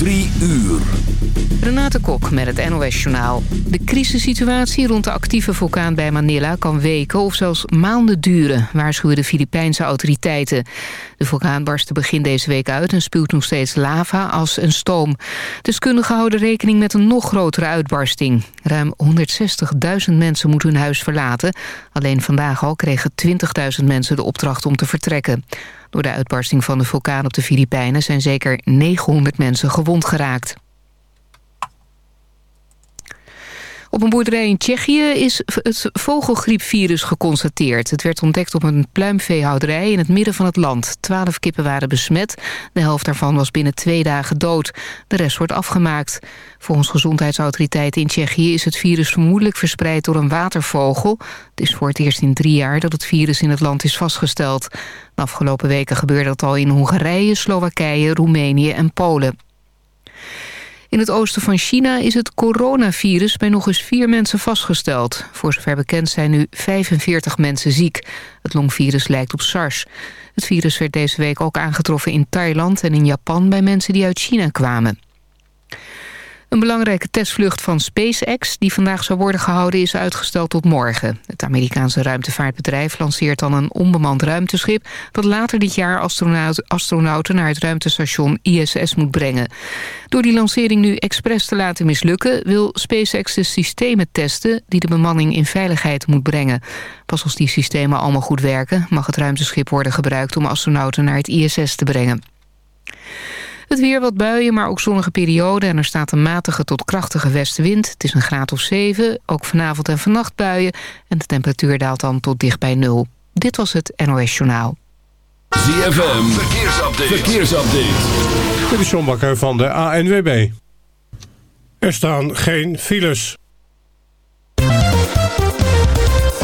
Drie uur. Renate Kok met het NOS Journaal. De crisissituatie rond de actieve vulkaan bij Manila kan weken of zelfs maanden duren, waarschuwen de Filipijnse autoriteiten. De vulkaan barstte begin deze week uit en spuwt nog steeds lava, as en stoom. Deskundigen houden rekening met een nog grotere uitbarsting. Ruim 160.000 mensen moeten hun huis verlaten. Alleen vandaag al kregen 20.000 mensen de opdracht om te vertrekken. Door de uitbarsting van de vulkaan op de Filipijnen zijn zeker 900 mensen gewond geraakt. Op een boerderij in Tsjechië is het vogelgriepvirus geconstateerd. Het werd ontdekt op een pluimveehouderij in het midden van het land. Twaalf kippen waren besmet. De helft daarvan was binnen twee dagen dood. De rest wordt afgemaakt. Volgens gezondheidsautoriteiten in Tsjechië is het virus vermoedelijk verspreid door een watervogel. Het is voor het eerst in drie jaar dat het virus in het land is vastgesteld. De afgelopen weken gebeurde dat al in Hongarije, Slowakije, Roemenië en Polen. In het oosten van China is het coronavirus bij nog eens vier mensen vastgesteld. Voor zover bekend zijn nu 45 mensen ziek. Het longvirus lijkt op SARS. Het virus werd deze week ook aangetroffen in Thailand en in Japan bij mensen die uit China kwamen. Een belangrijke testvlucht van SpaceX, die vandaag zou worden gehouden, is uitgesteld tot morgen. Het Amerikaanse ruimtevaartbedrijf lanceert dan een onbemand ruimteschip... dat later dit jaar astronauten naar het ruimtestation ISS moet brengen. Door die lancering nu expres te laten mislukken... wil SpaceX de systemen testen die de bemanning in veiligheid moet brengen. Pas als die systemen allemaal goed werken... mag het ruimteschip worden gebruikt om astronauten naar het ISS te brengen. Het weer wat buien, maar ook zonnige perioden. En er staat een matige tot krachtige westenwind. Het is een graad of 7, ook vanavond en vannacht buien. En de temperatuur daalt dan tot dicht bij nul. Dit was het NOS Journaal. ZFM, verkeersupdate. verkeersupdate. Dit is John Bakker van de ANWB. Er staan geen files.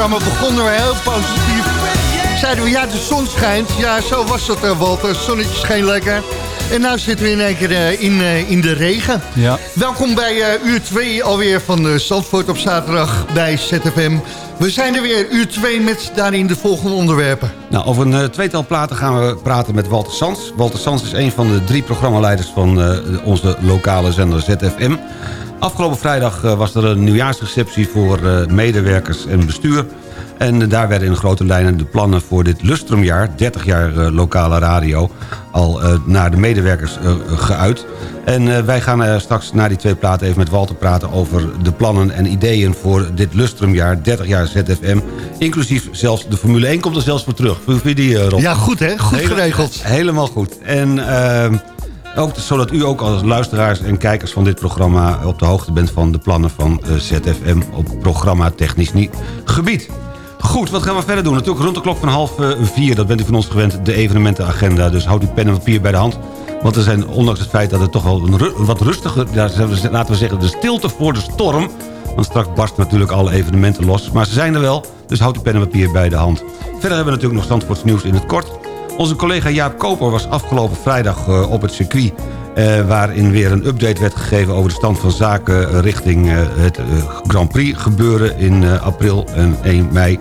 Programma begonnen we heel positief. Zeiden we, ja, de zon schijnt. Ja, zo was het, uh, Walter. Zonnetje scheen lekker. En nu zitten we in één keer uh, in, in de regen. Ja. Welkom bij uur 2 alweer van Zandvoort op zaterdag bij ZFM. We zijn er weer, uur 2 met daarin de volgende onderwerpen. Nou, over een tweetal platen gaan we praten met Walter Sans. Walter Sans is een van de drie programmaleiders van onze lokale zender ZFM. Afgelopen vrijdag eh, was er een nieuwjaarsreceptie voor eh, medewerkers en bestuur. En daar werden in grote lijnen de plannen voor dit lustrumjaar... 30 jaar eh, lokale radio, al naar de medewerkers geuit. En wij gaan straks na die twee platen even met Walter praten... over de plannen en ideeën voor dit lustrumjaar, 30 jaar ZFM. Inclusief zelfs de Formule 1 komt er zelfs voor terug. Vind je die, Rob? Ja, goed hè? Goed geregeld. Helemaal goed. En... Ehm, ook, zodat u ook als luisteraars en kijkers van dit programma... op de hoogte bent van de plannen van eh, ZFM op programma technisch gebied. Goed, wat gaan we verder doen? Natuurlijk rond de klok van half uh, vier, dat bent u van ons gewend, de evenementenagenda. Dus houd uw pen en papier bij de hand. Want er zijn, ondanks het feit dat het toch wel een, wat rustiger... Laten we zeggen, de stilte voor de storm... Want straks barst natuurlijk alle evenementen los. Maar ze zijn er wel, dus houd uw pen en papier bij de hand. Verder hebben we natuurlijk nog Zandvoorts nieuws in het kort. Onze collega Jaap Koper was afgelopen vrijdag eh, op het circuit... Uh, waarin weer een update werd gegeven over de stand van zaken... richting uh, het Grand Prix gebeuren in april en 1 mei.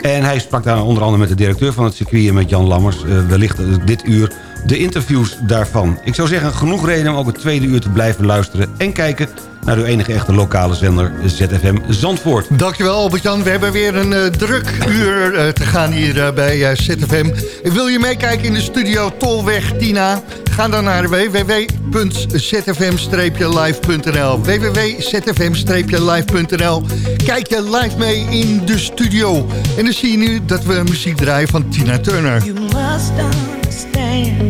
En hij sprak daar onder andere met de directeur van het circuit... en met Jan Lammers, wellicht dit uur de interviews daarvan. Ik zou zeggen, genoeg reden om ook het tweede uur te blijven luisteren... en kijken naar uw enige echte lokale zender ZFM Zandvoort. Dankjewel Albert-Jan. We hebben weer een uh, druk uur uh, te gaan hier uh, bij ZFM. Wil je meekijken in de studio Tolweg Tina? Ga dan naar www.zfm-live.nl www.zfm-live.nl Kijk je live mee in de studio. En dan zie je nu dat we muziek draaien van Tina Turner. You must understand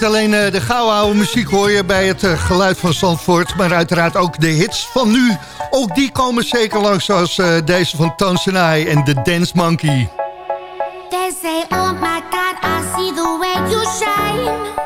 niet alleen uh, de gouden oude muziek hoor je bij het uh, geluid van Zandvoort... maar uiteraard ook de hits van nu. Ook die komen zeker langs zoals uh, deze van Tansenai en The Dance Monkey. Oh my God, I see the you shine.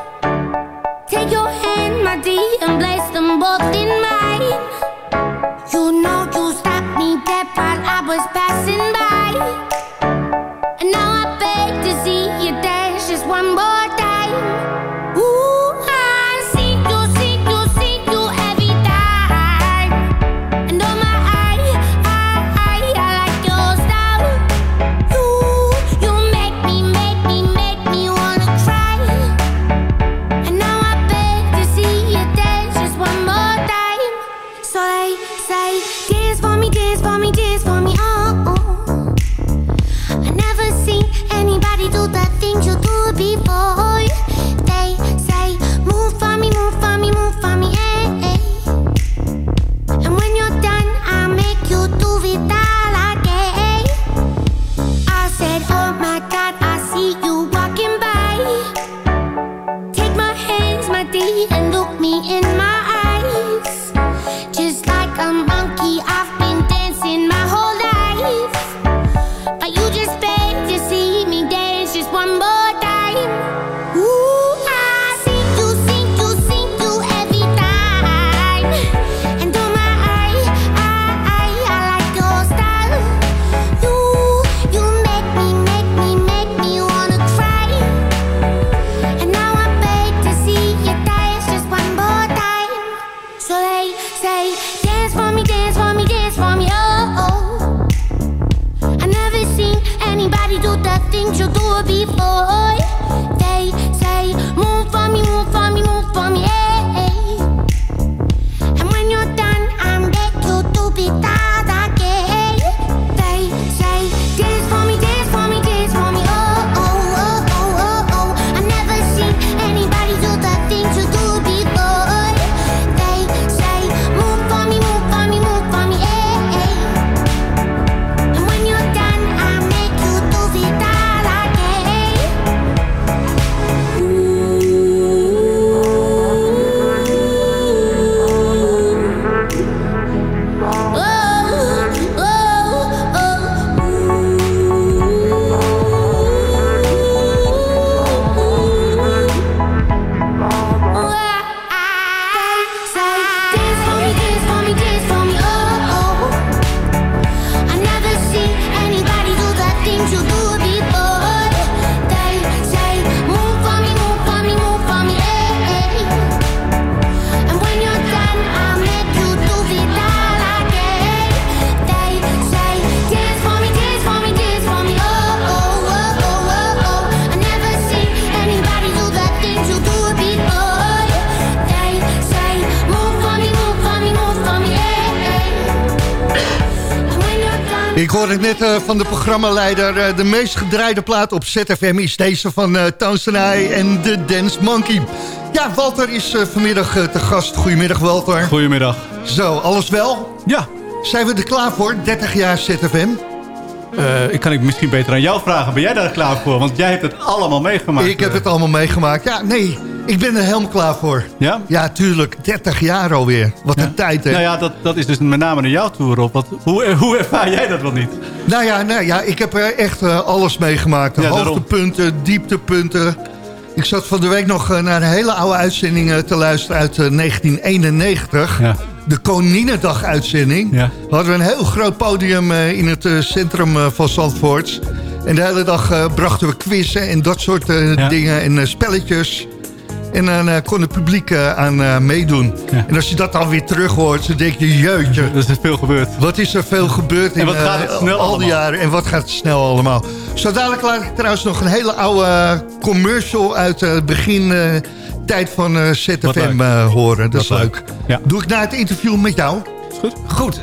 Net uh, van de programmaleider. Uh, de meest gedraaide plaat op ZFM is deze van uh, Tansenai en de Dance Monkey. Ja, Walter is vanmiddag te gast. Goedemiddag, Walter. Goedemiddag. Zo, alles wel? Ja. Zijn we er klaar voor? 30 jaar ZFM? ik kan ik misschien beter aan jou vragen. Ben jij daar klaar voor? Want jij hebt het allemaal meegemaakt. Ik heb het allemaal meegemaakt. Ja, nee, ik ben er helemaal klaar voor. Ja? Ja, tuurlijk. 30 jaar alweer. Wat ja. een tijd, hè? Nou ja, dat, dat is dus met name naar jouw tour op. Wat, hoe, hoe ervaar jij dat wel niet? Nou ja, nou ja ik heb er echt uh, alles meegemaakt. Ja, hoogtepunten, dieptepunten. Ik zat van de week nog naar een hele oude uitzending te luisteren uit 1991. Ja. De Koninginnedag-uitzending. Ja. We hadden een heel groot podium in het centrum van Zandvoort. En de hele dag brachten we quizzen en dat soort ja. dingen en spelletjes. En dan uh, kon het publiek uh, aan uh, meedoen. Ja. En als je dat dan weer terug hoort, dan denk je, jeutje. Er is veel gebeurd. Wat is er veel gebeurd en in wat gaat het snel al die jaren. En wat gaat het snel allemaal. Zo dadelijk laat ik trouwens nog een hele oude commercial uit het begin tijd van ZFM horen. Dat is leuk. leuk. Ja. Doe ik na het interview met jou. Is goed. Goed.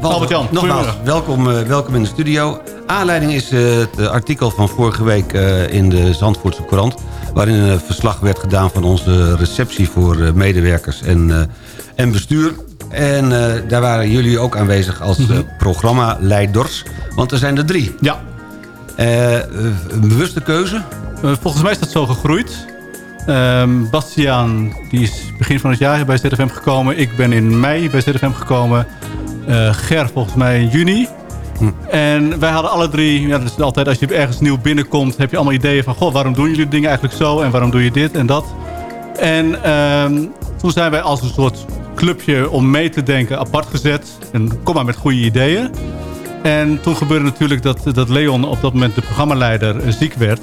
Albert-Jan, nogmaals, welkom, welkom in de studio. Aanleiding is het artikel van vorige week in de Zandvoortse Courant waarin een verslag werd gedaan van onze receptie voor medewerkers en, en bestuur. En uh, daar waren jullie ook aanwezig als uh, programmaleiders, want er zijn er drie. Ja. Uh, een bewuste keuze? volgens mij is dat zo gegroeid. Ehm, Bastiaan, die is begin van het jaar bij ZFM gekomen. Ik ben in mei bij ZFM gekomen. Eh, Ger volgens mij in juni. En wij hadden alle drie, ja, dat is altijd als je ergens nieuw binnenkomt... heb je allemaal ideeën van, goh, waarom doen jullie dingen eigenlijk zo? En waarom doe je dit en dat? En ehm, toen zijn wij als een soort clubje om mee te denken apart gezet. En kom maar met goede ideeën. En toen gebeurde natuurlijk dat, dat Leon op dat moment de programmaleider eh, ziek werd.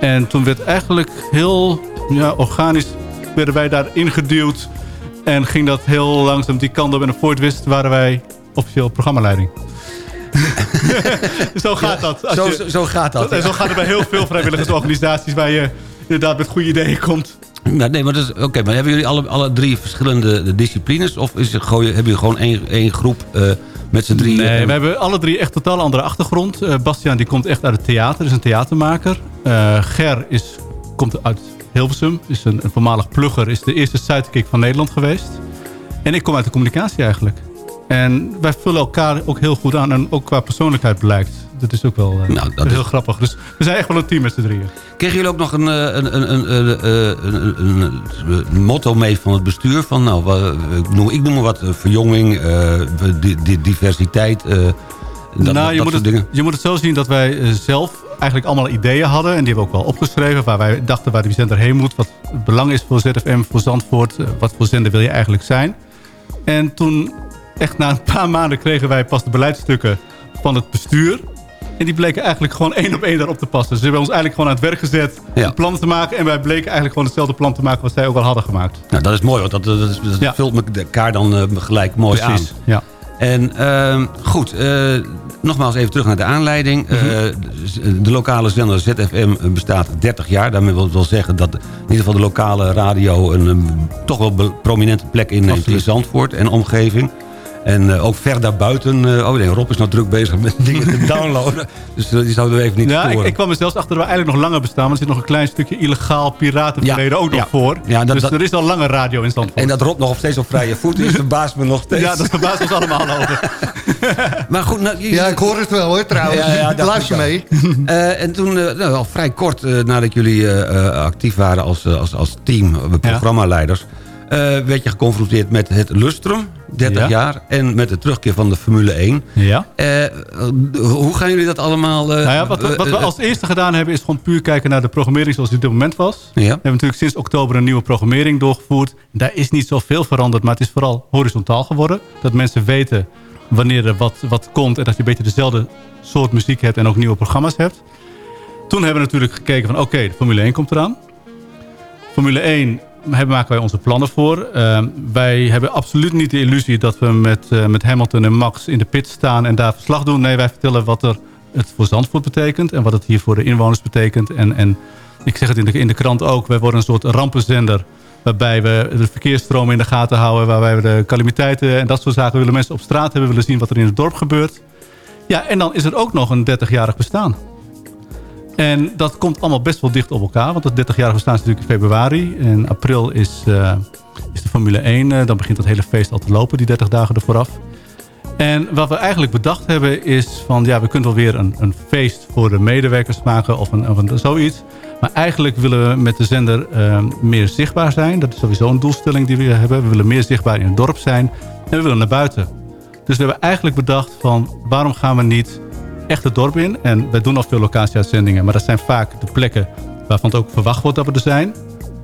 En toen werd eigenlijk heel ja, organisch werden wij daar ingeduwd. En ging dat heel langzaam die kant op. En voor het wist waren wij officieel programmaleiding. zo gaat dat. Als Zo, je- zo, gaat dat. en zo gaat het bij heel veel vrijwilligersorganisaties... waar je inderdaad met goede ideeën komt. Nou, nee, maar, dat is- oké, maar hebben jullie alle, alle drie verschillende disciplines? Of is het, hebben jullie gewoon één, één groep eh, met z'n drieën? Nee, we hebben alle drie echt totaal andere achtergrond. Eh Bastiaan die komt echt uit het theater, is een theatermaker. Eh, Ger is, komt uit Hilversum, is een, een voormalig plugger. Is de eerste sidekick van Nederland geweest. En ik kom uit de communicatie eigenlijk. En wij vullen elkaar ook heel goed aan. En ook qua persoonlijkheid blijkt. Dat is ook wel eh, dat heel is- grappig. Dus we zijn echt wel een team met z'n drieën. Kregen jullie ook nog een, eh, een, een, een, een, motto mee van het bestuur? Van, nou, ik noem, ik noem maar wat, eh, verjonging, eh, di- di- diversiteit, eh, dat, nou, je, moet soort het, dingen. je moet het zo zien dat wij eh, zelf eigenlijk allemaal ideeën hadden. En die hebben we ook wel opgeschreven. Waar wij dachten waar die zender heen moet. Wat belang is voor ZFM, voor Zandvoort. eh, Wat voor zender wil je eigenlijk zijn. En toen, echt na een paar maanden, kregen wij pas de beleidsstukken van het bestuur. En die bleken eigenlijk gewoon één op één daarop te passen. Dus ze hebben ons eigenlijk gewoon aan het werk gezet Ja. om plannen te maken. En wij bleken eigenlijk gewoon hetzelfde plan te maken wat zij ook al hadden gemaakt. Nou, dat is mooi, want dat, dat, dat vult elkaar dan eh, gelijk mooi Precies, aan. ja. En ehm, goed, eh, nogmaals even terug naar de aanleiding. Mhm. Eh, de lokale zender ZFM bestaat 30 jaar. Daarmee wil ik wel zeggen dat in ieder geval de lokale radio... een, een toch wel prominente plek inneemt in Zandvoort en omgeving. En eh, ook ver daarbuiten... eh, oh nee, Rob is nou druk bezig met dingen te downloaden. Dus eh, die zouden we even niet Ja, ik, storen. ik kwam er zelfs achter dat we eigenlijk nog langer bestaan. Want er zit nog een klein stukje illegaal piratenverleden ook nog ja. voor. Ja, dat- dus dat- er is al langer radio in Zandvoort. En dat Rob nog steeds op vrije voet is, verbaast me nog steeds. Ja, dat verbaast ons allemaal over. Maar goed, nou, Ja, ik hoor het wel hoor trouwens. Ja, ja, dacht Luister mee. Eh, en toen, eh, nou, al vrij kort nadat jullie eh, eh, actief waren als, als, als team, programmaleiders... eh, werd je geconfronteerd met het Lustrum, 30 Ja. jaar... en met de terugkeer van de Formule 1. Ja. Eh, hoe gaan jullie dat allemaal... eh, Nou ja, wat, we, wat we eh, als eerste gedaan hebben is gewoon puur kijken naar de programmering zoals die op dit moment was. Ja. We hebben natuurlijk sinds oktober een nieuwe programmering doorgevoerd. Daar is niet zoveel veranderd, maar het is vooral horizontaal geworden. Dat mensen weten wanneer er wat, wat komt en dat je een beetje dezelfde soort muziek hebt en ook nieuwe programma's hebt. Toen hebben we natuurlijk gekeken van oké, de Formule 1 komt eraan. Formule 1 hebben, maken wij onze plannen voor. Ehm, wij hebben absoluut niet de illusie dat we met, eh, met Hamilton en Max in de pit staan en daar verslag doen. Nee, wij vertellen wat er het voor Zandvoort betekent en wat het hier voor de inwoners betekent. En, en ik zeg het in de, in de krant ook, wij worden een soort rampenzender waarbij we de verkeersstroom in de gaten houden, waarbij we de calamiteiten en dat soort zaken willen mensen op straat hebben, willen zien wat er in het dorp gebeurt. Ja, en dan is er ook nog een 30-jarig bestaan. En dat komt allemaal best wel dicht op elkaar. Want dat 30-jarig bestaan is natuurlijk in februari. In april is, eh, is de Formule 1. eh, dan begint dat hele feest al te lopen, die 30 dagen ervoor af. En wat we eigenlijk bedacht hebben is van... ja, we kunnen wel weer een, een feest voor de medewerkers maken of, een, of zoiets. Maar eigenlijk willen we met de zender eh, meer zichtbaar zijn. Dat is sowieso een doelstelling die we hebben. We willen meer zichtbaar in het dorp zijn. En we willen naar buiten. Dus we hebben eigenlijk bedacht van... waarom gaan we niet echt het dorp in? En wij doen al veel locatieuitzendingen. Maar dat zijn vaak de plekken waarvan het ook verwacht wordt dat we er zijn.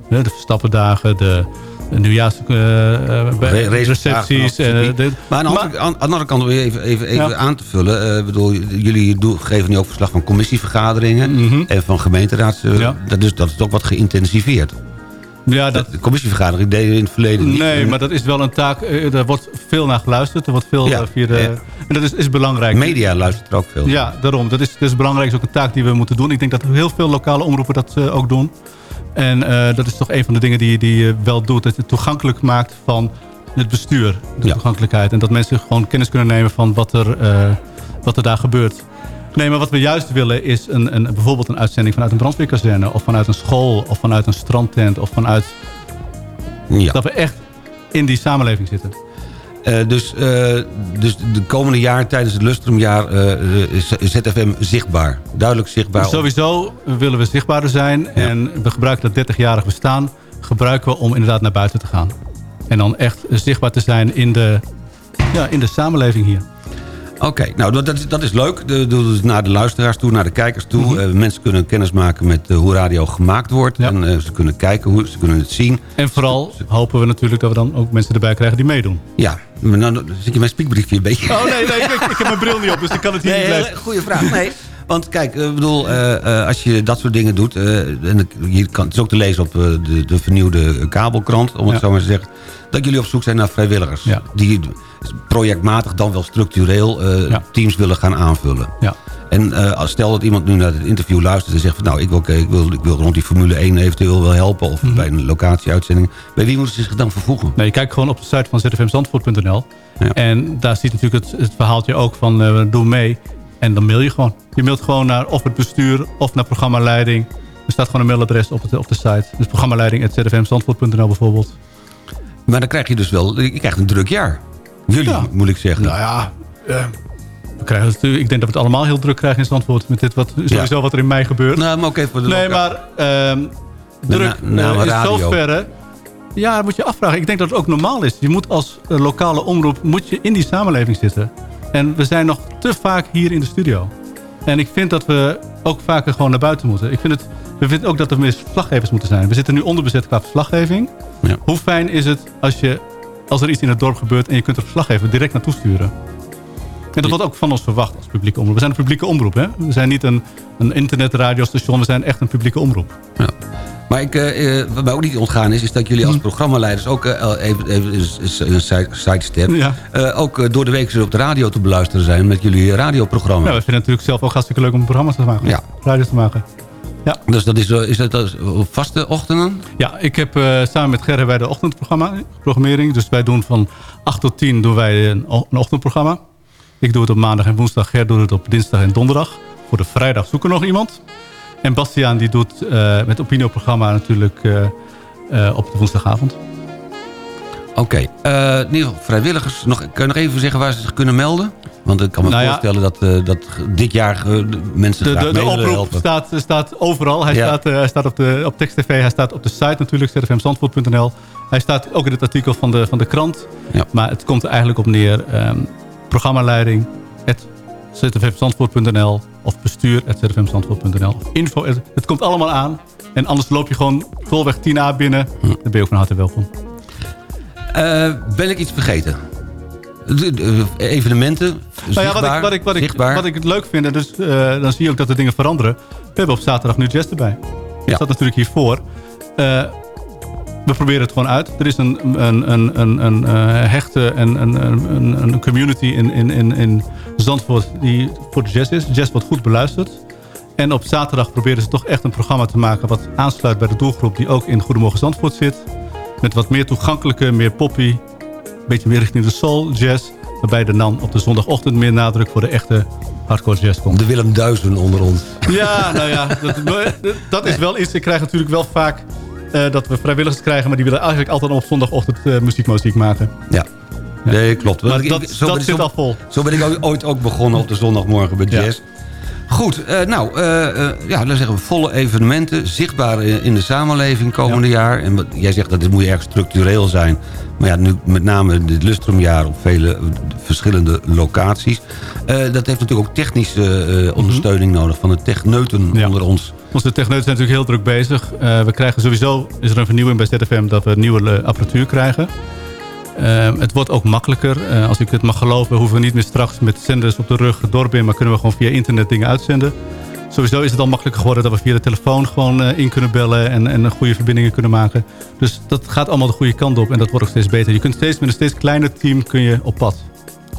De Verstappendagen, de, de nieuwjaars... bij- Re- recepties. racedagen, eh, de- Maar aan de, andere, aan, aan de andere kant, om even, even, even Ja. aan te vullen... bedoel, jullie doen, geven nu ook verslag van commissievergaderingen... Mhm. en van gemeenteraads... dat, is, dat is ook wat geïntensiveerd. Ja, dat, De commissievergadering deden in het verleden niet. Nee, maar dat is wel een taak. eh, Er wordt veel naar geluisterd. Er wordt veel Ja, eh, via de, ja. En dat is, is belangrijk. Media luistert er ook veel. Ja, daarom. Dat is, dat is belangrijk. Dat is ook een taak die we moeten doen. Ik denk dat heel veel lokale omroepen dat eh, ook doen. En eh, dat is toch een van de dingen die, die je wel doet. Dat je het toegankelijk maakt van het bestuur. De toegankelijkheid. En dat mensen gewoon kennis kunnen nemen van wat er, eh, wat er daar gebeurt. Nee, maar wat we juist willen is een, een, bijvoorbeeld een uitzending vanuit een brandweerkazerne. Of vanuit een school. Of vanuit een strandtent. Of vanuit... Ja. Dat we echt in die samenleving zitten. Eh, dus, eh, dus de komende jaar tijdens het Lustrumjaar eh, is ZFM zichtbaar. Duidelijk zichtbaar. Sowieso willen we zichtbaarder zijn. En we gebruiken dat 30-jarig bestaan gebruiken we om inderdaad naar buiten te gaan. En dan echt zichtbaar te zijn in de, ja, in de samenleving hier. Oké, nou dat, dat, is, dat is leuk. De, de, naar de luisteraars toe, naar de kijkers toe. Eh, mensen kunnen kennis maken met eh, hoe radio gemaakt wordt. En eh, ze kunnen kijken, hoe, ze kunnen het zien. En vooral hopen we natuurlijk dat we dan ook mensen erbij krijgen die meedoen. Ja, maar nou dan zit je mijn spiekbriefje een beetje... Oh nee, nee ik, ik heb mijn bril niet op, dus ik kan het hier Nee, niet lezen. goede vraag. Nee, want kijk, ik bedoel, als je dat soort dingen doet... en je kan, het is ook te lezen op de, de vernieuwde kabelkrant, om het zo maar te zeggen... dat jullie op zoek zijn naar vrijwilligers. Die projectmatig dan wel structureel eh, teams willen gaan aanvullen. Ja. En eh, stel dat iemand nu naar het interview luistert en zegt... Van, nou, ik wil, ik, wil, ik wil rond die Formule 1 eventueel wel helpen... of Mhm. bij een locatieuitzending. Bij wie moeten ze zich dan vervoegen? Nee, je kijkt gewoon op de site van zfmzandvoort.nl. En daar ziet natuurlijk het, het verhaaltje ook van eh, doe mee. En dan mail je gewoon. Je mailt gewoon naar of het bestuur of naar programmaleiding. Er staat gewoon een mailadres op, het, op de site. Dus programmaleiding.zfmzandvoort.nl bijvoorbeeld. Maar dan krijg je dus wel... Je krijgt een druk jaar. Jullie, moet ik zeggen. Nou ja, eh, we krijgen het, natuurlijk- ik denk dat we het allemaal heel druk krijgen in Zandvoort. Met dit wat, sowieso wat er in mei gebeurt. Nou, maar de Nee, maar ehm, druk na- name eh, in radio. zoverre... Ja, dat moet je afvragen. Ik denk dat het ook normaal is. Je moet als eh, lokale omroep moet je in die samenleving zitten. En we zijn nog te vaak hier in de studio. En ik vind dat we ook vaker gewoon naar buiten moeten. Ik vind het, we vinden ook dat er meer verslaggevers moeten zijn. We zitten nu onderbezet qua verslaggeving. Hoe fijn is het als, je, als er iets in het dorp gebeurt... en je kunt er verslaggever direct naartoe sturen. En dat wordt ook van ons verwacht als publieke omroep. We zijn een publieke omroep. Hè? We zijn niet een, een internetradiostation. We zijn echt een publieke omroep. Maar ik, eh, eh, wat mij ook niet ontgaan is... is dat jullie als programmaleiders ook eh, even, even een side- sidestep... Ja. ook door de week op de radio te beluisteren zijn... met jullie radioprogramma. Ja, we vinden het natuurlijk zelf ook hartstikke leuk om een programma te maken. Ja. Radio te maken. Ja. Dus dat is, is dat vaste ochtenden? Ja, ik heb eh, samen met Gerrit bij de ochtendprogramma, programmering. Dus wij doen van 8 tot 10 doen wij een, ochtendprogramma. Ik doe het op maandag en woensdag. Gert doet het op dinsdag en donderdag. Voor de vrijdag zoeken we nog iemand. En Bastiaan die doet eh, met Opinio-programma natuurlijk eh, op de woensdagavond. Oké. eh, in ieder geval vrijwilligers. Nog, kun je nog even zeggen waar ze zich kunnen melden? Want ik kan me Nou ja. voorstellen dat, eh, dat dit jaar eh, mensen De, de, de oproep staat, staat overal. Hij Ja. staat, eh, hij staat op, de, op TV, hij staat op de site natuurlijk, zfmzandvoort.nl. Hij staat ook in het artikel van de, van de krant. Maar het komt er eigenlijk op neer. ehm, programmaleiding, zfmzandvoort.nl of bestuur, at zfmzandvoort.nl. Of info, het komt allemaal aan. En anders loop je gewoon tolweg 10A binnen. Hm. Dan ben je ook van harte welkom. Ben ik iets vergeten? De- evenementen, Nou ja, zichtbaar, wat, ik, wat, ik, wat, ik, zichtbaar. wat ik het leuk vind, en dus, eh, dan zie je ook dat de dingen veranderen. We hebben op zaterdag nu jazz erbij. Dat staat natuurlijk hiervoor. Eh we proberen het gewoon uit. Er is een, een, een, een, een eh, hechte en een, een, een- een community in, in, in, in Zandvoort die voor de jazz is. Jazz wordt goed beluisterd. En op zaterdag proberen ze toch echt een programma te maken... wat aansluit bij de doelgroep die ook in Goedemorgen Zandvoort zit. Met wat meer toegankelijke, meer poppy. Een beetje meer richting de soul, jazz. Waarbij er dan op de zondagochtend meer nadruk voor de echte hardcore jazz komt. De Willem Duizen onder ons. Ja, nou ja, dat, dat is wel iets. Ik krijg natuurlijk wel vaak eh, dat we vrijwilligers krijgen... maar die willen eigenlijk altijd op zondagochtend eh, muziek, muziek maken. Ja. Nee, klopt. Maar dat- ik- dat ben- zit al vol. Zo ben ik ooit ook begonnen op de zondagmorgen bij jazz. Goed, eh, nou, eh, eh, ja, dan zeggen we volle evenementen, zichtbaar in, de samenleving komende jaar. En wat, jij zegt dat het moet erg structureel zijn. Maar ja, nu met name dit lustrumjaar op vele verschillende locaties. Dat heeft natuurlijk ook technische ondersteuning nodig van de techneuten onder ons. Onze techneuten zijn natuurlijk heel druk bezig. We krijgen sowieso, is er een vernieuwing bij ZFM... dat we nieuwe apparatuur krijgen. Ehm, het wordt ook makkelijker. Eh, als ik het mag geloven, hoeven we niet meer straks met zenders op de rug het dorp in... maar kunnen we gewoon via internet dingen uitzenden. Sowieso is het al makkelijker geworden dat we via de telefoon gewoon eh, in kunnen bellen... En, en goede verbindingen kunnen maken. Dus dat gaat allemaal de goede kant op en dat wordt ook steeds beter. Je kunt steeds met een steeds kleiner team kun je op pad.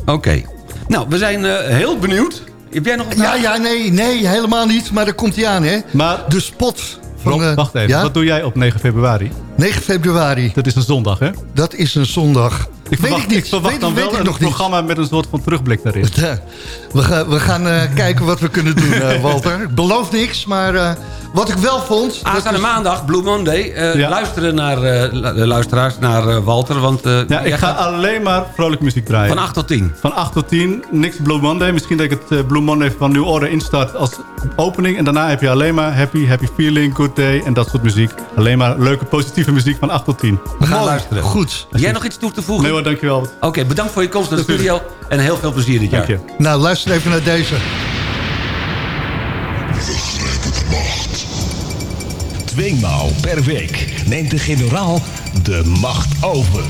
Oké. Nou, we zijn eh, heel benieuwd. Heb jij nog een Ja, ja, nee, nee, helemaal niet. Maar daar komt hij aan, hè? Maar, de spot van... Rob, eh, wacht even. ja? Wat doe jij op 9 februari? 9 februari. Dat is een zondag, hè? Dat is een zondag. Ik verwacht, ik niet. Ik verwacht Weet- dan weet wel ik een nog niet. programma met een soort van terugblik daarin. Ja, we gaan, we gaan eh, kijken wat we kunnen doen, eh, Walter. Ik beloof niks, maar eh, wat ik wel vond... dat Aanstaande is- maandag, Blue Monday. eh, Ja. Luisteren naar eh, luisteraars, naar eh, Walter. Want eh, Ja, ik ga gaat alleen maar vrolijke muziek draaien. van 8 tot 10. Van 8 tot 10, niks Blue Monday. Misschien dat ik het eh, Blue Monday van New Order instart als opening. En daarna heb je alleen maar happy, happy feeling, good day en dat soort muziek. Alleen maar leuke, positieve muziek van 8 tot 10. We gaan Mooi, luisteren. Goed. Jij nog iets toe te voegen? Nee hoor, dankjewel. Oké, bedankt voor je komst naar de studio. En heel veel plezier dit jaar. Dank je. Nou, luister even naar deze. Tweemaal per week neemt de generaal de macht over.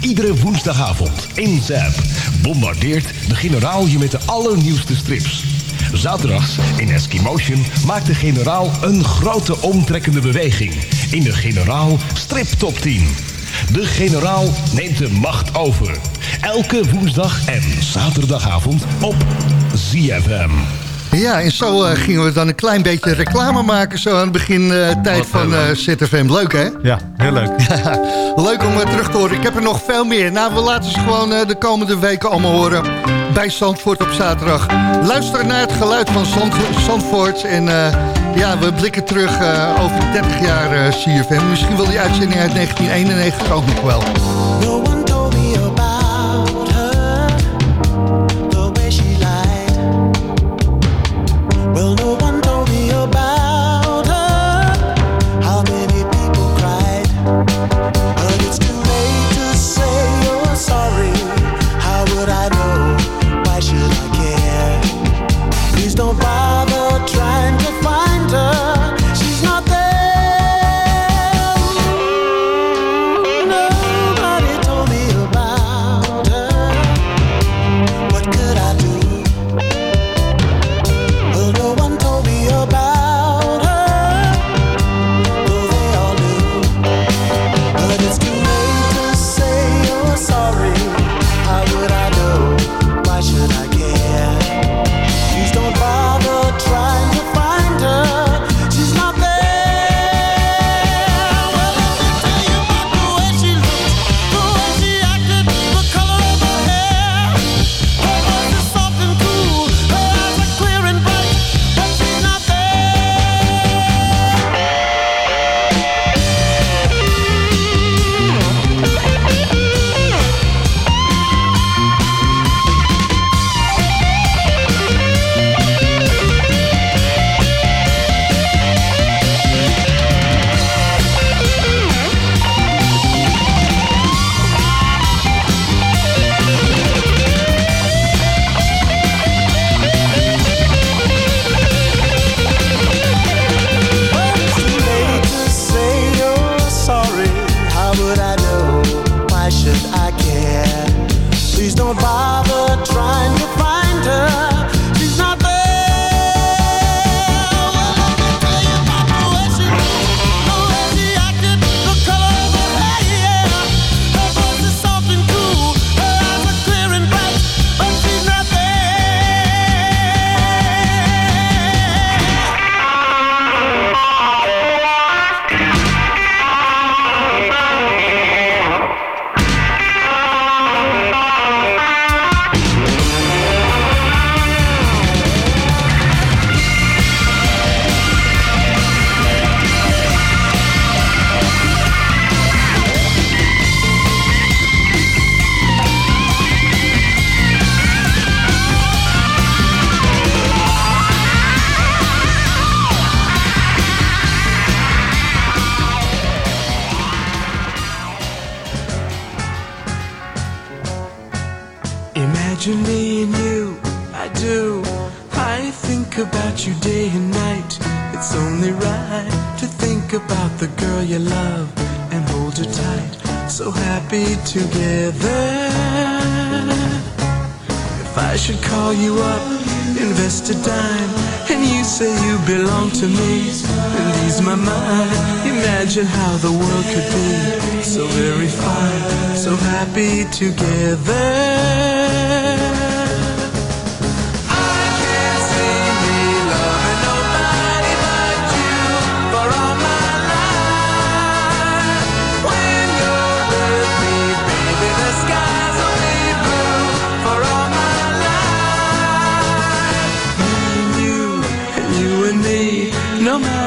Iedere woensdagavond in ZAP bombardeert de generaal je met de allernieuwste strips. Zaterdags in Eskimotion maakt de generaal een grote omtrekkende beweging in de generaal strip top 10. De generaal neemt de macht over. Elke woensdag en zaterdagavond op ZFM. Ja, en zo eh, gingen we dan een klein beetje reclame maken... zo aan het begin eh, tijd van eh, ZFM. Leuk, hè? Ja, heel leuk. Leuk om eh, terug te horen. Ik heb er nog veel meer. Nou, we laten ze gewoon eh, de komende weken allemaal horen... bij Zandvoort op zaterdag. Luister naar het geluid van Zand Zandvoort. En eh, ja, we blikken terug eh, over 30 jaar eh, CFM. Misschien wel die uitzending uit 1991 ook nog wel. Together. If I should call you up, invest a dime, and you say you belong to me, and ease my mind. Imagine how the world could be so very fine, so happy together.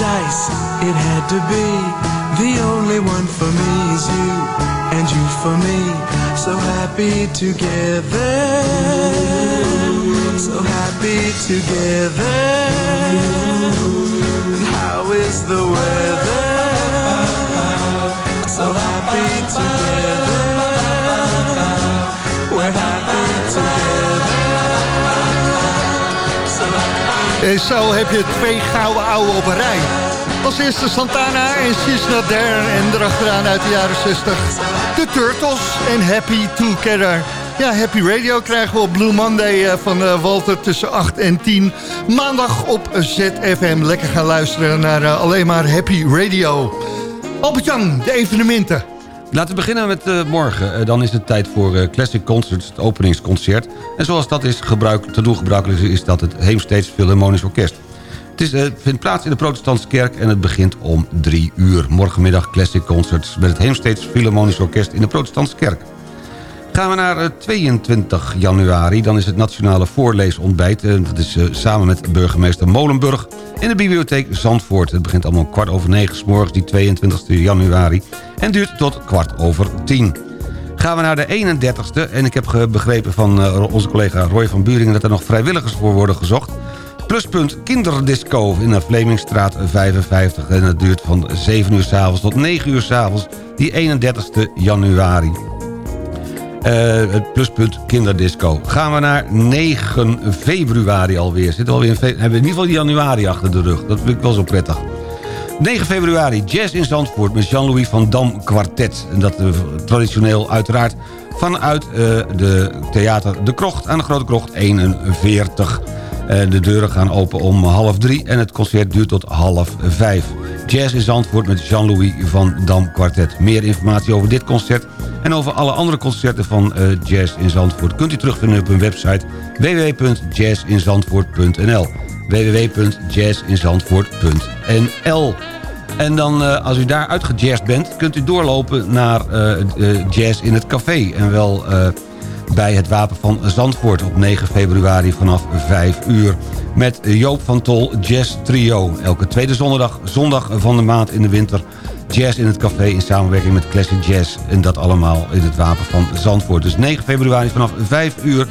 Dice, it had to be. The only one for me is you, and you for me. So happy together. So happy together. How is the weather? So happy together. We're happy together. En zo heb je twee gouden ouwe op een rij. Als eerste Santana en She's Not. En erachteraan uit de jaren 60 de Turtles en Happy Together. Ja, Happy Radio krijgen we op Blue Monday eh, van eh, Walter tussen 8 en 10. Maandag op ZFM. Lekker gaan luisteren naar eh, alleen maar Happy Radio. Albert-Jan, de evenementen. Laten we beginnen met eh, morgen. Eh, dan is het tijd voor eh, Classic Concerts, het openingsconcert. En zoals dat is gebruik, te doen gebruikelijk is dat het Heemsteeds Philharmonisch Orkest. Het is, eh, vindt plaats in de protestantse kerk en het begint om drie uur. Morgenmiddag Classic Concerts met het Heemsteeds Philharmonisch Orkest in de protestantse kerk. Gaan we naar eh, 22 januari, dan is het Nationale Voorleesontbijt. Eh, Dat is eh, samen met burgemeester Molenburg in de bibliotheek Zandvoort. Het begint allemaal kwart over negen s morgens, die 22 januari. En duurt tot kwart over tien. Gaan we naar de 31ste. En ik heb begrepen van eh, onze collega Roy van Buringen... dat er nog vrijwilligers voor worden gezocht. Pluspunt Kinderdisco in de Vlemingstraat 55. En dat duurt van 7 uur s'avonds tot 9 uur s'avonds, die 31ste januari. Eh, het pluspunt kinderdisco. Gaan we naar 9 februari alweer. Zitten we alweer in hebben we in ieder geval januari achter de rug. Dat vind ik wel zo prettig. 9 februari, Jazz in Zandvoort met Jean-Louis van Dam Quartet. En dat eh, traditioneel uiteraard vanuit eh, de theater De Krocht aan de Grote Krocht 41. Eh, de deuren gaan open om half drie en het concert duurt tot half vijf. Jazz in Zandvoort met Jean-Louis van Dam Quartet. Meer informatie over dit concert en over alle andere concerten van eh, Jazz in Zandvoort... kunt u terugvinden op hun website www.jazzinzandvoort.nl www.jazzinzandvoort.nl en dan, eh, als u daar uitgejazzed bent... kunt u doorlopen naar eh, Jazz in het Café. En wel bij het Wapen van Zandvoort op 9 februari vanaf 5 uur. Met Joop van Tol Jazz Trio. Elke tweede zondag, zondag van de maand in de winter... Jazz in het Café in samenwerking met Classic Jazz. En dat allemaal in het Wapen van Zandvoort. Dus 9 februari vanaf 5 uur...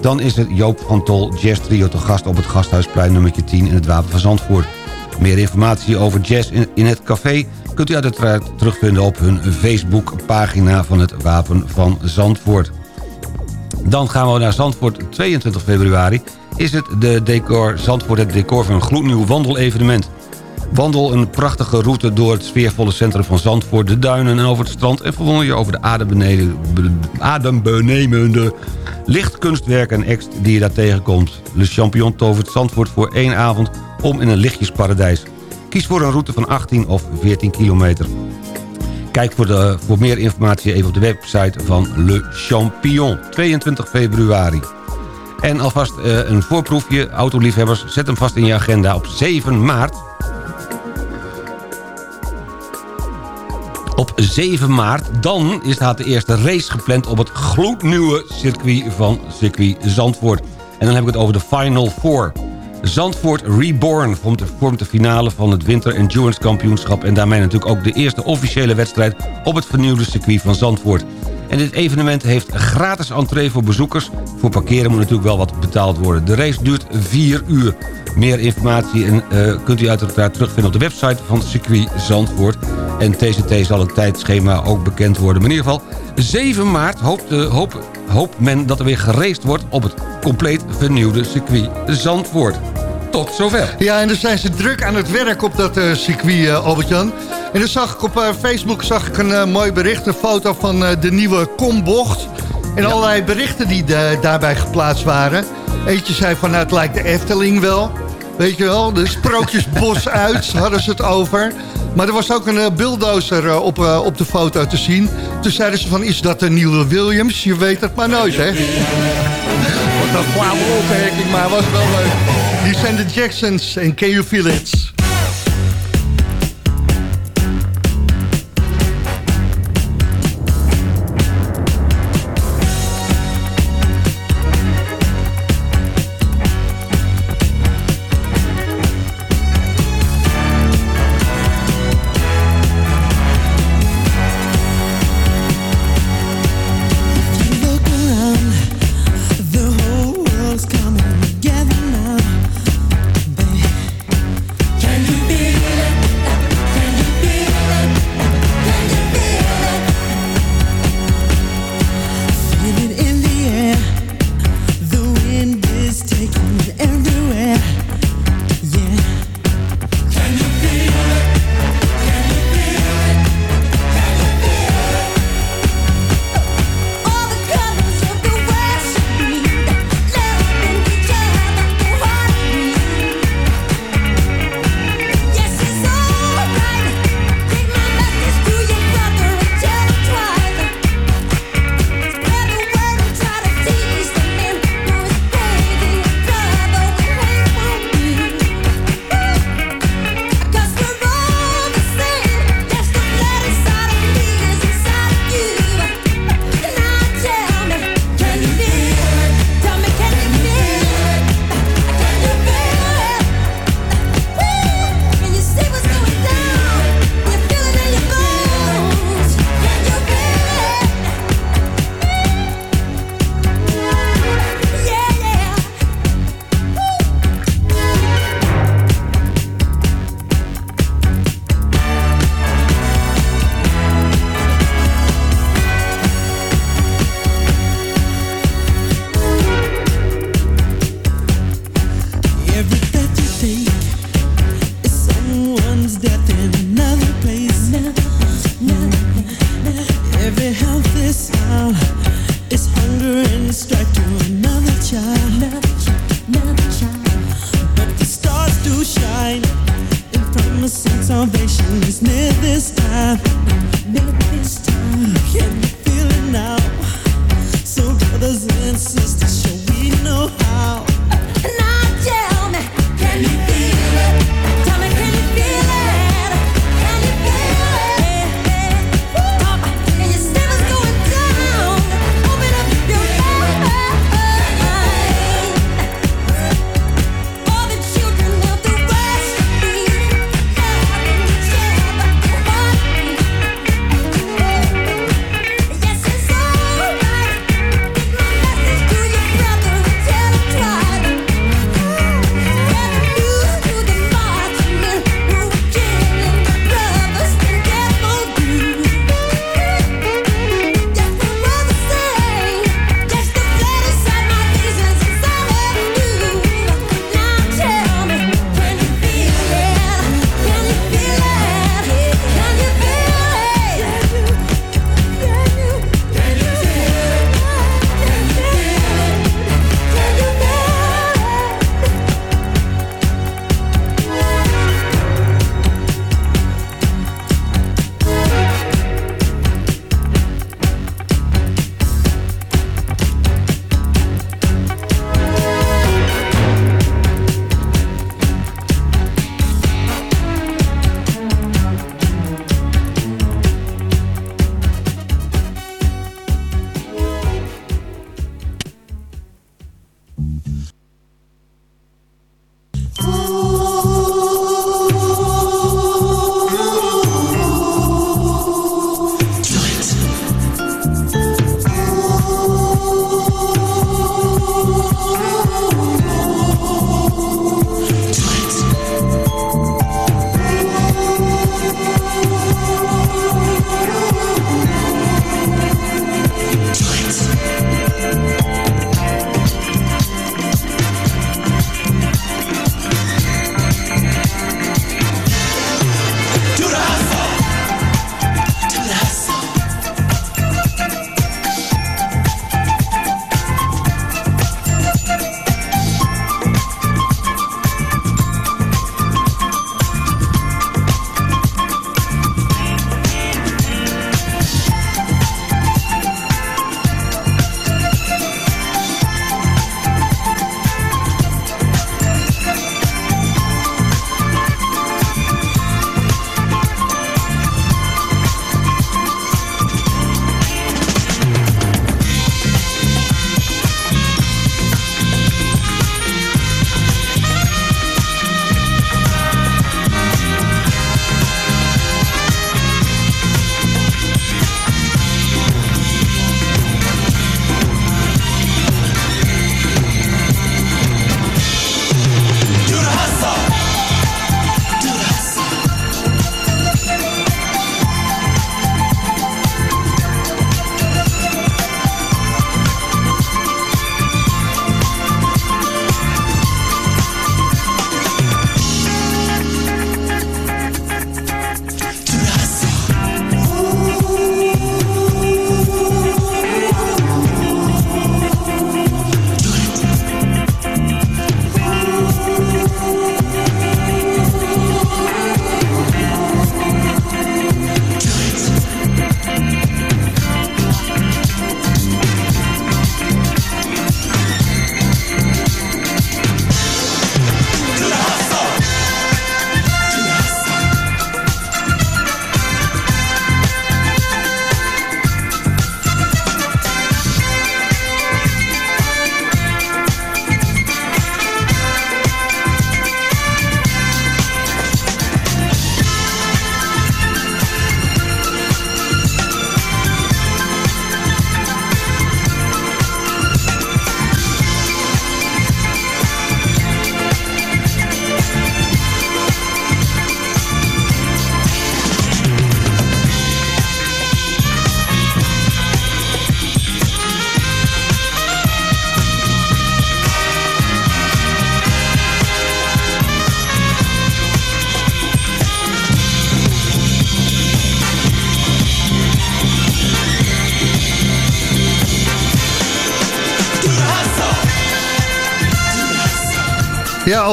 Dan is het Joop van Tol Jazz Trio te gast op het Gasthuisplein nummertje 10 in het Wapen van Zandvoort. Meer informatie over jazz in, in het café kunt u uiteraard terugvinden op hun Facebookpagina van het Wapen van Zandvoort. Dan gaan we naar Zandvoort 22 februari. Is het de decor, Zandvoort het decor van een gloednieuw wandelevenement. Wandel een prachtige route door het sfeervolle centrum van Zandvoort... de duinen en over het strand... en verwonder je over de adembenemende lichtkunstwerken en acts die je daar tegenkomt. Le Champion tovert Zandvoort voor één avond om in een lichtjesparadijs. Kies voor een route van 18 of 14 kilometer. Kijk voor, voor meer informatie even op de website van Le Champion. 22 februari. En alvast eh, een voorproefje, autoliefhebbers, zet hem vast in je agenda op 7 maart. Op 7 maart, dan is de eerste race gepland op het gloednieuwe circuit van circuit Zandvoort. En dan heb ik het over de Final Four. Zandvoort Reborn vormt de, finale van het Winter Endurance Kampioenschap... en daarmee natuurlijk ook de eerste officiële wedstrijd op het vernieuwde circuit van Zandvoort. En dit evenement heeft gratis entree voor bezoekers. Voor parkeren moet natuurlijk wel wat betaald worden. De race duurt 4 uur. Meer informatie eh, kunt u uiteraard terugvinden op de website van circuit Zandvoort. En TCT zal het tijdschema ook bekend worden. Maar in ieder geval, 7 maart hoopt, eh, hoop, hoopt men dat er weer geraced wordt... op het compleet vernieuwde circuit Zandvoort. Tot zover. Ja, en dan zijn ze druk aan het werk op dat eh, circuit, eh, Albert-Jan. En dan zag ik op eh, Facebook zag ik een mooi bericht, een foto van de nieuwe kombocht. En allerlei berichten die da- daarbij geplaatst waren. Eentje zei van, nou, het lijkt de Efteling wel. Weet je wel, de sprookjesbos uit hadden ze het over. Maar er was ook een eh, bulldozer eh, op, eh, op de foto te zien. Toen zeiden ze van, is dat de nieuwe Williams? Je weet het maar nooit, hè? Wat een flauwe opmerking, maar was wel leuk. Die zijn de Jacksons en Can You Feel It? Is near this time. This time, can feel it now? So brothers and sisters, shall we know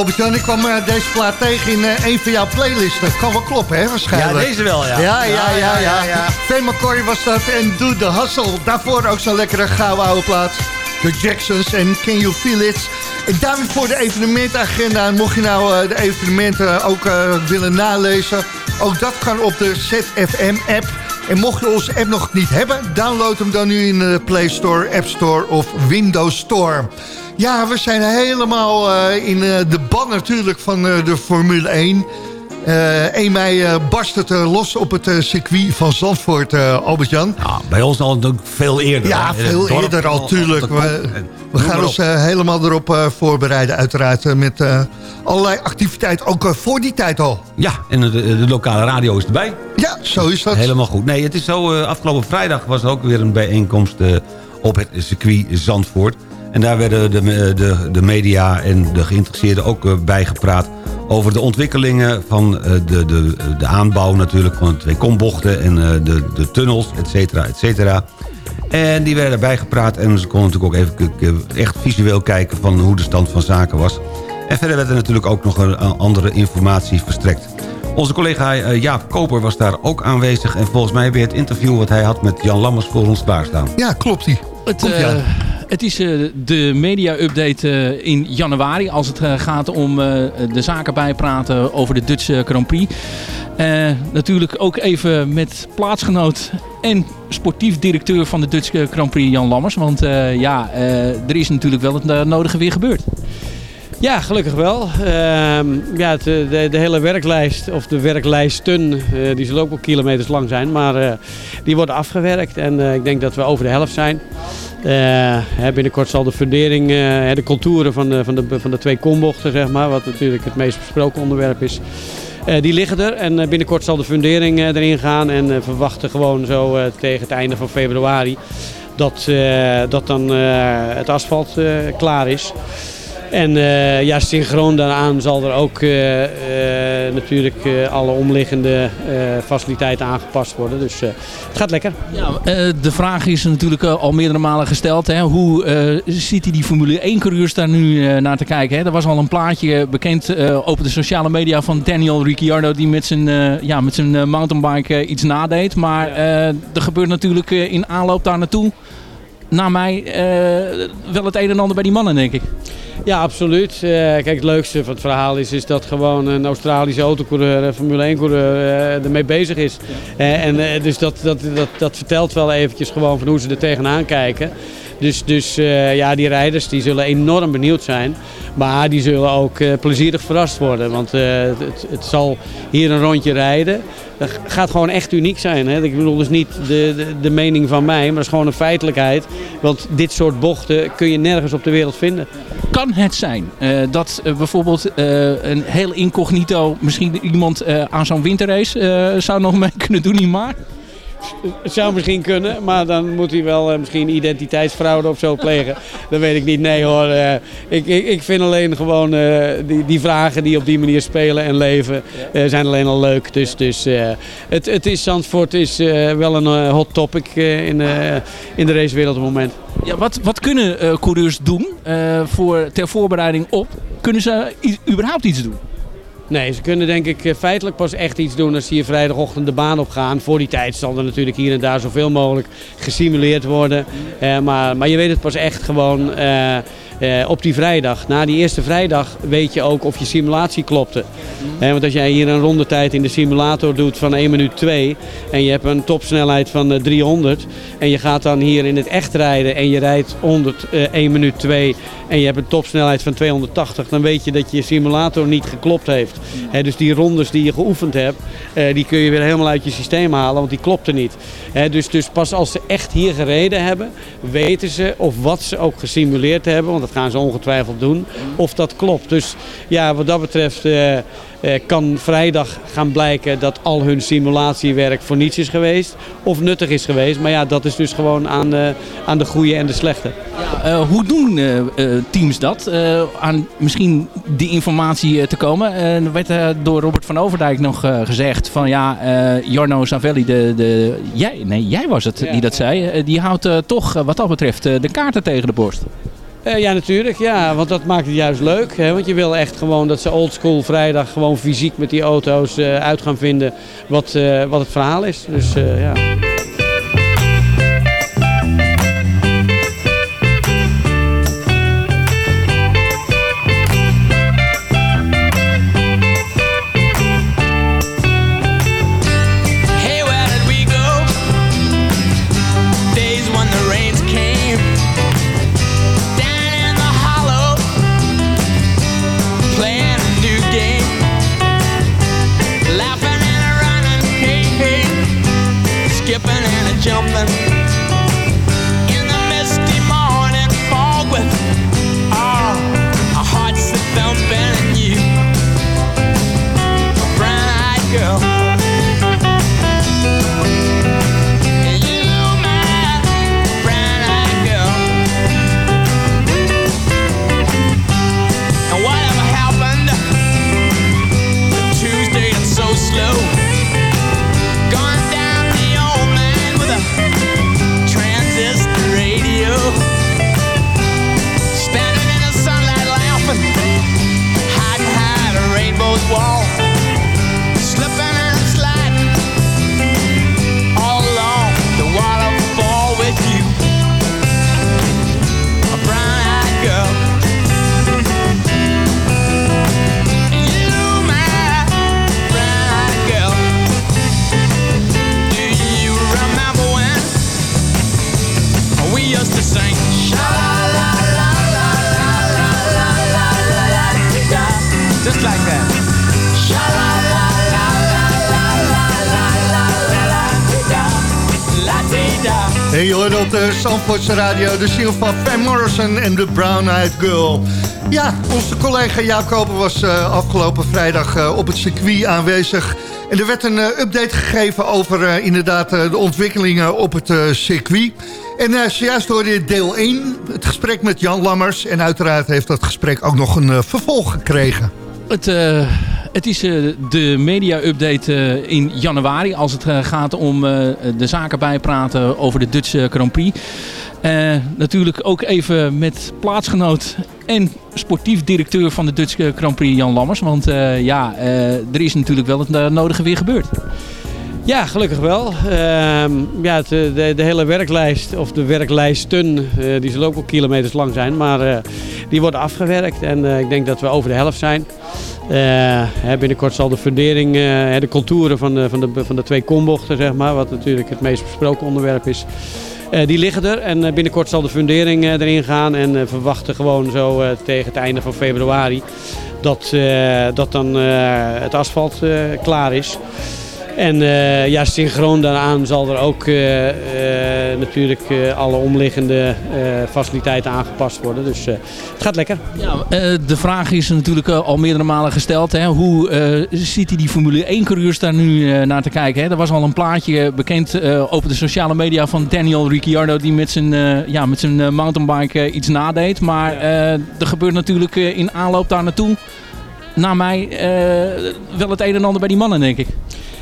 Albert-Jan, ik kwam eh, deze plaat tegen in eh, een van jouw playlisten. Kan wel kloppen, hè, waarschijnlijk. Ja, deze wel, ja. Ja, ja, ja, ja. ja, McCoy was dat en Do The Hustle. Daarvoor ook zo'n lekkere gouden oude plaat. The Jacksons en Can You Feel It. En daarmee voor de evenementagenda. En mocht je nou eh, de evenementen ook willen nalezen... ook dat kan op de ZFM-app. En mocht je onze app nog niet hebben... download hem dan nu in de Play Store, App Store of Windows Store. Ja, we zijn helemaal eh, in eh, de ban natuurlijk van eh, de Formule 1... Eh 1 mei barst het los op het circuit van Zandvoort, Albert-Jan. Bij ons al natuurlijk veel eerder. Ja, hè. Veel dorp eerder al, op tuurlijk. de kop. We, we gaan ons helemaal erop voorbereiden, uiteraard. met allerlei activiteiten, ook voor die tijd al. Ja, en de, de lokale radio is erbij. Ja, zo is dat. Helemaal goed. Nee, het is zo, afgelopen vrijdag was er ook weer een bijeenkomst op het circuit Zandvoort. En daar werden de, de, de media en de geïnteresseerden ook eh, bijgepraat... over de ontwikkelingen van eh, de, de, de aanbouw natuurlijk... van de twee kombochten en eh, de, de tunnels, et cetera, et cetera. En die werden erbij gepraat en ze konden natuurlijk ook even echt visueel kijken... van hoe de stand van zaken was. En verder werd er natuurlijk ook nog een, andere informatie verstrekt. Onze collega Jaap Koper was daar ook aanwezig... en volgens mij weer het interview wat hij had met Jan Lammers voor ons klaarstaan. Ja, klopt die. Het, Komt ie aan. eh, het is eh, de media-update eh, in januari als het eh, gaat om de zaken bijpraten over de Dutch Grand Prix. Natuurlijk ook even met plaatsgenoot en sportief directeur van de Dutch Grand Prix Jan Lammers. Want ja, er is natuurlijk wel het nodige weer gebeurd. Ja, gelukkig wel. Ehm, ja, de, de hele werklijst, of de werklijsten, die zullen ook wel kilometers lang zijn. Maar die worden afgewerkt en ik denk dat we over de helft zijn. Eh, binnenkort zal de fundering, eh, de contouren van de, van, de, van de twee kombochten, zeg maar, wat natuurlijk het meest besproken onderwerp is. eh, die liggen er en binnenkort zal de fundering erin gaan en eh, verwachten gewoon zo tegen het einde van februari dat, dat dan het asfalt klaar is. En eh, ja, synchroon daaraan zal er ook eh, eh, natuurlijk alle omliggende faciliteiten aangepast worden. Dus het gaat lekker. Ja, de vraag is natuurlijk al meerdere malen gesteld. Hè? Hoe ziet hij die Formule 1-coureurs daar nu naar te kijken? Hè? Er was al een plaatje bekend op de sociale media van Daniel Ricciardo... die met zijn, ja, met zijn mountainbike iets nadeed. Maar eh, er gebeurt natuurlijk in aanloop daar naartoe... naar mij eh, wel het een en ander bij die mannen, denk ik. Ja, absoluut. Eh, kijk, het leukste van het verhaal is, is dat gewoon een Australische autocoureur, een Formule 1-coureur, eh, ermee bezig is. Eh, en eh, dus dat, dat, dat, dat vertelt wel eventjes gewoon van hoe ze er tegenaan kijken. Dus, dus eh, ja, die rijders die zullen enorm benieuwd zijn. Maar die zullen ook eh, plezierig verrast worden. Want eh, het, het, zal hier een rondje rijden. Dat gaat gewoon echt uniek zijn. Hè? Ik bedoel dus niet de, de, de mening van mij, maar het is gewoon een feitelijkheid. Want dit soort bochten kun je nergens op de wereld vinden. Kan het zijn dat bijvoorbeeld een heel incognito... misschien iemand aan zo'n winterrace zou nog mee kunnen doen in? Het zou misschien kunnen, maar dan moet hij wel eh, misschien identiteitsfraude of zo plegen. Dat weet ik niet. Nee hoor, eh, ik, ik, ik vind alleen gewoon eh, die, die vragen die op die manier spelen en leven zijn alleen al leuk. Dus, dus het, het is, Zandvoort is wel een hot topic in, in de racewereld op het moment. Ja, wat, wat kunnen coureurs doen voor, ter voorbereiding op? Kunnen ze überhaupt iets doen? Nee, ze kunnen denk ik eh, feitelijk pas echt iets doen als ze hier vrijdagochtend de baan op gaan. Voor die tijd zal er natuurlijk hier en daar zoveel mogelijk gesimuleerd worden. Eh, maar, maar je weet het pas echt gewoon eh, eh, op die vrijdag. Na die eerste vrijdag weet je ook of je simulatie klopte. Eh, want als jij hier een rondetijd in de simulator doet van 1 minuut 2 en je hebt een topsnelheid van eh, 300 en je gaat dan hier in het echt rijden en je rijdt 100, eh, 1 minuut 2 en je hebt een topsnelheid van 280, dan weet je dat je simulator niet geklopt heeft. Dus die rondes die je geoefend hebt, eh, die kun je weer helemaal uit je systeem halen, want die klopten niet. Dus, dus pas als ze echt hier gereden hebben, weten ze of wat ze ook gesimuleerd hebben, dat gaan ze ongetwijfeld doen, of dat klopt. Dus ja, wat dat betreft eh, eh, kan vrijdag gaan blijken dat al hun simulatiewerk voor niets is geweest of nuttig is geweest. Maar ja, dat is dus gewoon aan de, aan de goede en de slechte. Eh, hoe doen teams dat? Aan misschien die informatie te komen. Er werd door Robert van Overdijk nog gezegd van ja, Jarno Savelli, de, de, jij, nee, jij was het die dat zei. die houdt toch wat dat betreft de kaarten tegen de borst. Eh, ja, natuurlijk. Ja, want dat maakt het juist leuk. Hè? Want je wil echt gewoon dat ze oldschool vrijdag gewoon fysiek met die auto's eh, uit gaan vinden wat, eh, wat het verhaal is. Dus ja. Op de Zandvoortse radio de single van Van Morrison en The Brown Eyed Girl. Ja, onze collega Jaap was eh, afgelopen vrijdag eh, op het circuit aanwezig. En er werd een eh, update gegeven over inderdaad de ontwikkelingen op het circuit. En zojuist hoorde je deel 1, het gesprek met Jan Lammers. En uiteraard heeft dat gesprek ook nog een vervolg gekregen. Het, het is eh, de media-update eh, in januari als het eh, gaat om de zaken bijpraten over de Dutch Grand Prix. Natuurlijk ook even met plaatsgenoot en sportief directeur van de Dutch Grand Prix Jan Lammers. Want ja, er is natuurlijk wel het nodige weer gebeurd. Ja, gelukkig wel. Ehm, ja, de, de hele werklijst, of de werklijsten, die zullen ook wel kilometers lang zijn, maar die worden afgewerkt. En ik denk dat we over de helft zijn. Eh, binnenkort zal de fundering, eh, de contouren van de, van, de, van de twee kombochten, zeg maar, wat natuurlijk het meest besproken onderwerp is, eh, die liggen er. En binnenkort zal de fundering erin gaan en verwachten gewoon zo tegen het einde van februari dat, dat dan het asfalt klaar is. En eh, ja, synchroon daaraan zal er ook eh, eh, natuurlijk alle omliggende faciliteiten aangepast worden. Dus het gaat lekker. Ja, de vraag is natuurlijk al meerdere malen gesteld. Hè? Hoe ziet hij die Formule 1 coureurs daar nu naar te kijken? Hè? Er was al een plaatje bekend op de sociale media van Daniel Ricciardo... die met zijn, ja, met zijn mountainbike iets nadeed. Maar er gebeurt natuurlijk in aanloop daar naartoe... naar mij wel het een en ander bij die mannen, denk ik.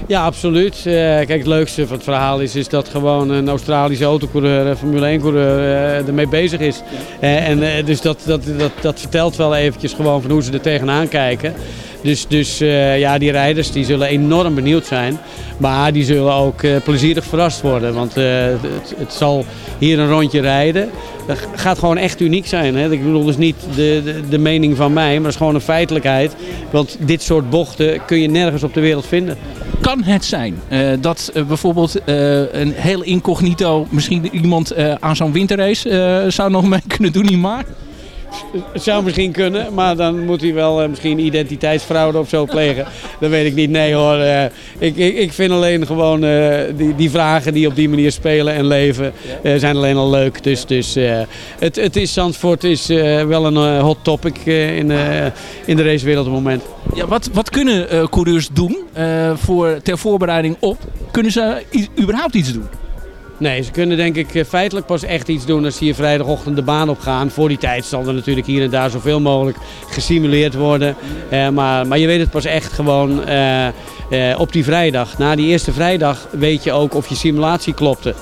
Ja, absoluut. Eh, kijk, het leukste van het verhaal is, is dat gewoon een Australische autocoureur, een Formule 1-coureur, eh, ermee bezig is. Eh, en dus dat, dat, dat, dat vertelt wel eventjes gewoon van hoe ze er tegenaan kijken. Dus, dus ja, die rijders die zullen enorm benieuwd zijn. Maar die zullen ook plezierig verrast worden. Want het, het zal hier een rondje rijden. Dat gaat gewoon echt uniek zijn. Hè? Ik bedoel dus niet de, de, de mening van mij, maar het is gewoon een feitelijkheid. Want dit soort bochten kun je nergens op de wereld vinden. Kan het zijn eh, dat eh, bijvoorbeeld eh, een heel incognito... misschien iemand aan zo'n winterrace zou nog mee kunnen doen, niet maar? Het zou misschien kunnen, maar dan moet hij wel eh, misschien identiteitsfraude of zo plegen. Dat weet ik niet. Nee hoor, eh, ik, ik, ik vind alleen gewoon eh, die, die vragen die op die manier spelen en leven zijn alleen al leuk. Dus, dus het, het is Zandvoort is wel een hot topic in, in de racewereld op het moment. Ja, wat, wat kunnen coureurs doen voor, ter voorbereiding op? Kunnen ze überhaupt iets doen? Nee, ze kunnen denk ik eh, feitelijk pas echt iets doen als ze hier vrijdagochtend de baan op gaan. Voor die tijd zal er natuurlijk hier en daar zoveel mogelijk gesimuleerd worden. Eh, maar, maar je weet het pas echt gewoon eh, op die vrijdag. Na die eerste vrijdag weet je ook of je simulatie klopte.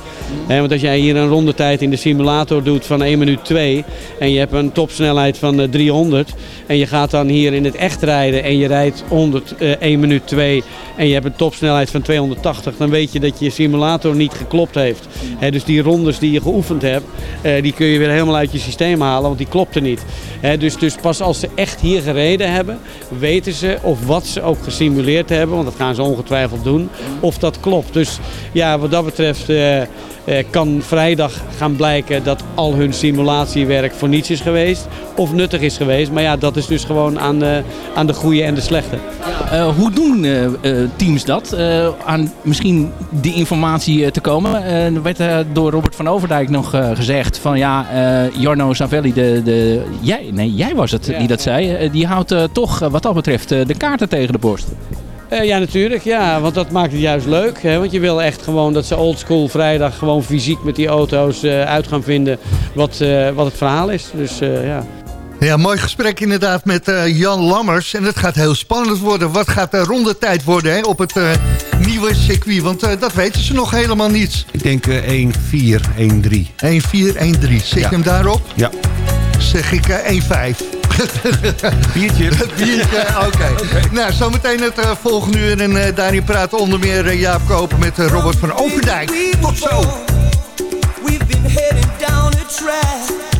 Want als jij hier een rondetijd in de simulator doet van 1 minuut 2 en je hebt een topsnelheid van eh, 300 en je gaat dan hier in het echt rijden en je rijdt 100, eh, 1 minuut 2 en je hebt een topsnelheid van 280, dan weet je dat je simulator niet geklopt heeft. Dus die rondes die je geoefend hebt, eh, die kun je weer helemaal uit je systeem halen, want die klopten niet. Dus, dus pas als ze echt hier gereden hebben, weten ze of wat ze ook gesimuleerd hebben, want dat gaan ze ongetwijfeld doen, of dat klopt. Dus ja, wat dat betreft eh, kan vrijdag gaan blijken dat al hun simulatiewerk voor niets is geweest of nuttig is geweest. Maar ja, dat is dus gewoon aan de, aan de goede en de slechte. Eh, hoe doen eh, eh, teams dat? Eh, aan misschien die informatie eh, te komen. Eh, er werd eh, door Robert van Overdijk nog eh, gezegd van ja, eh, Jarno Savelli, de, de, jij, nee, jij was het die dat zei. eh, die houdt eh, toch eh, wat dat betreft eh, de kaarten tegen de borst. Uh, ja, natuurlijk. Ja, want dat maakt het juist leuk. Hè? Want je wil echt gewoon dat ze oldschool vrijdag gewoon fysiek met die auto's uh, uit gaan vinden wat, uh, wat het verhaal is. Dus ja. Ja, mooi gesprek inderdaad met Jan Lammers. En het gaat heel spannend worden. Wat gaat de rondetijd worden hè, op het nieuwe circuit? Want dat weten ze nog helemaal niet. Ik denk 1-4-1-3. 1-4-1-3. Zeg ja. hem daarop? Ja. Zeg ik 1-5. Biertje. Biertje, oké. Okay. Okay. Nou, zometeen het eh, volgende uur. En uh, praat onder meer eh, Jaap Kopen met Robert van Overdijk. Tot zo! We've been heading down track.